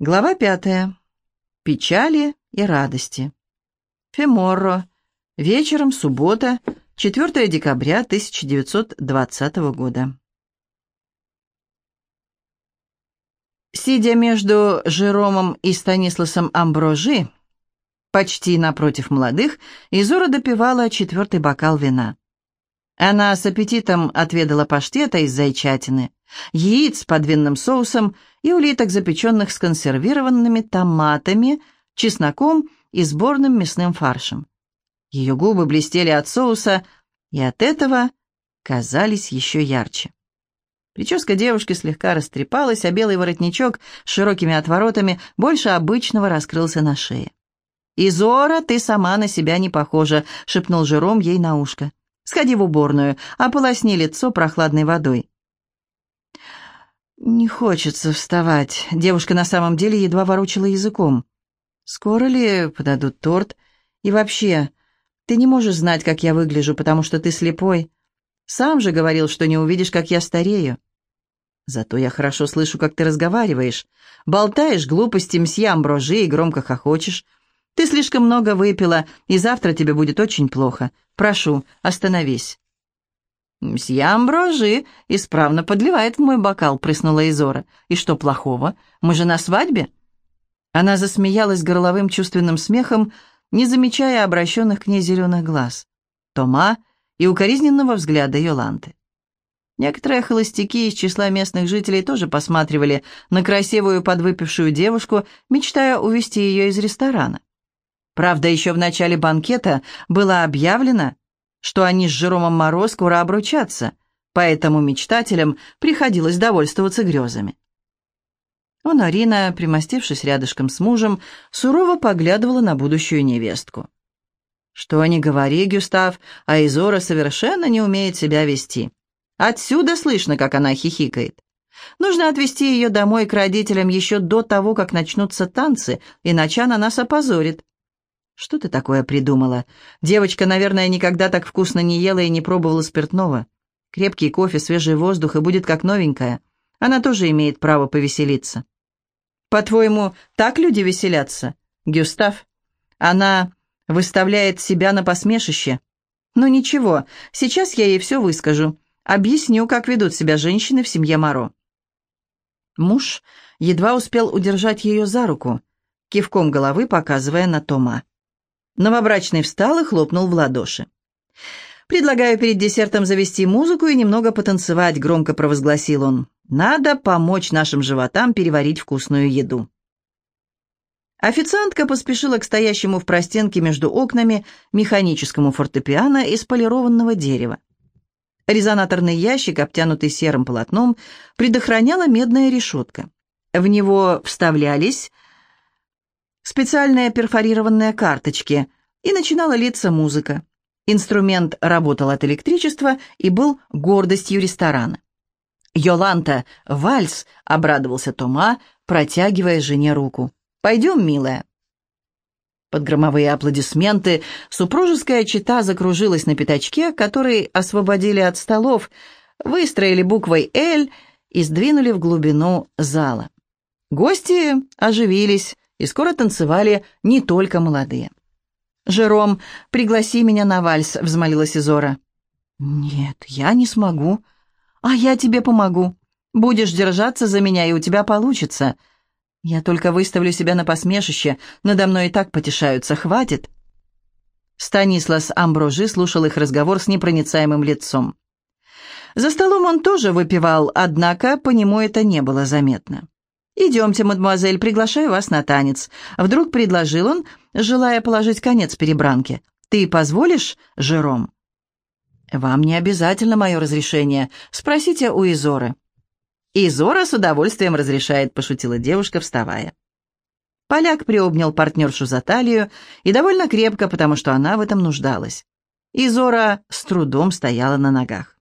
Глава пятая. Печали и радости. Феморро. Вечером, суббота, 4 декабря 1920 года. Сидя между Жеромом и Станисласом Амброжи, почти напротив молодых, Изора допивала четвертый бокал вина. Она с аппетитом отведала паштета из зайчатины, яиц под винным соусом и улиток, запеченных с консервированными томатами, чесноком и сборным мясным фаршем. Ее губы блестели от соуса и от этого казались еще ярче. Прическа девушки слегка растрепалась, а белый воротничок с широкими отворотами больше обычного раскрылся на шее. «Изора, ты сама на себя не похожа», — шепнул Жером ей на ушко. Сходи в уборную, ополосни лицо прохладной водой». «Не хочется вставать». Девушка на самом деле едва ворочала языком. «Скоро ли подадут торт? И вообще, ты не можешь знать, как я выгляжу, потому что ты слепой. Сам же говорил, что не увидишь, как я старею». «Зато я хорошо слышу, как ты разговариваешь. Болтаешь глупости мсье Амброжи и громко хохочешь. Ты слишком много выпила, и завтра тебе будет очень плохо. Прошу, остановись». «Мсье Амброжи исправно подливает в мой бокал», — прыснула Изора. «И что плохого? Мы же на свадьбе?» Она засмеялась горловым чувственным смехом, не замечая обращенных к ней зеленых глаз, Тома и укоризненного взгляда Йоланты. Некоторые холостяки из числа местных жителей тоже посматривали на красивую подвыпившую девушку, мечтая увести ее из ресторана. Правда, еще в начале банкета было объявлено, что они с Жеромом Моро скоро обручатся, поэтому мечтателям приходилось довольствоваться грезами. Онорина, примостившись рядышком с мужем, сурово поглядывала на будущую невестку. Что ни говори, Гюстав, а Изора совершенно не умеет себя вести. Отсюда слышно, как она хихикает. Нужно отвезти ее домой к родителям еще до того, как начнутся танцы, иначе она нас опозорит. «Что ты такое придумала? Девочка, наверное, никогда так вкусно не ела и не пробовала спиртного. Крепкий кофе, свежий воздух, и будет как новенькая. Она тоже имеет право повеселиться». «По-твоему, так люди веселятся?» «Гюстав, она выставляет себя на посмешище. Ну ничего, сейчас я ей все выскажу. Объясню, как ведут себя женщины в семье Моро». Муж едва успел удержать ее за руку, кивком головы показывая на Тома. Новобрачный встал и хлопнул в ладоши. «Предлагаю перед десертом завести музыку и немного потанцевать», — громко провозгласил он. «Надо помочь нашим животам переварить вкусную еду». Официантка поспешила к стоящему в простенке между окнами механическому фортепиано из полированного дерева. Резонаторный ящик, обтянутый серым полотном, предохраняла медная решетка. В него вставлялись специальные перфорированные карточки, и начинала литься музыка. Инструмент работал от электричества и был гордостью ресторана. «Йоланта, вальс!» — обрадовался Тома, протягивая жене руку. «Пойдем, милая». Под громовые аплодисменты супружеская чета закружилась на пятачке, который освободили от столов, выстроили буквой «Л» и сдвинули в глубину зала. Гости оживились, и скоро танцевали не только молодые. «Жером, пригласи меня на вальс», — взмолилась Изора. «Нет, я не смогу. А я тебе помогу. Будешь держаться за меня, и у тебя получится. Я только выставлю себя на посмешище, надо мной и так потешаются, хватит». Станислас Амброжи слушал их разговор с непроницаемым лицом. За столом он тоже выпивал, однако по нему это не было заметно. «Идемте, мадемуазель, приглашаю вас на танец», — вдруг предложил он, желая положить конец перебранке. «Ты позволишь, Жером?» «Вам не обязательно мое разрешение. Спросите у Изоры». «Изора с удовольствием разрешает», — пошутила девушка, вставая. Поляк приобнял партнершу за талию и довольно крепко, потому что она в этом нуждалась. Изора с трудом стояла на ногах.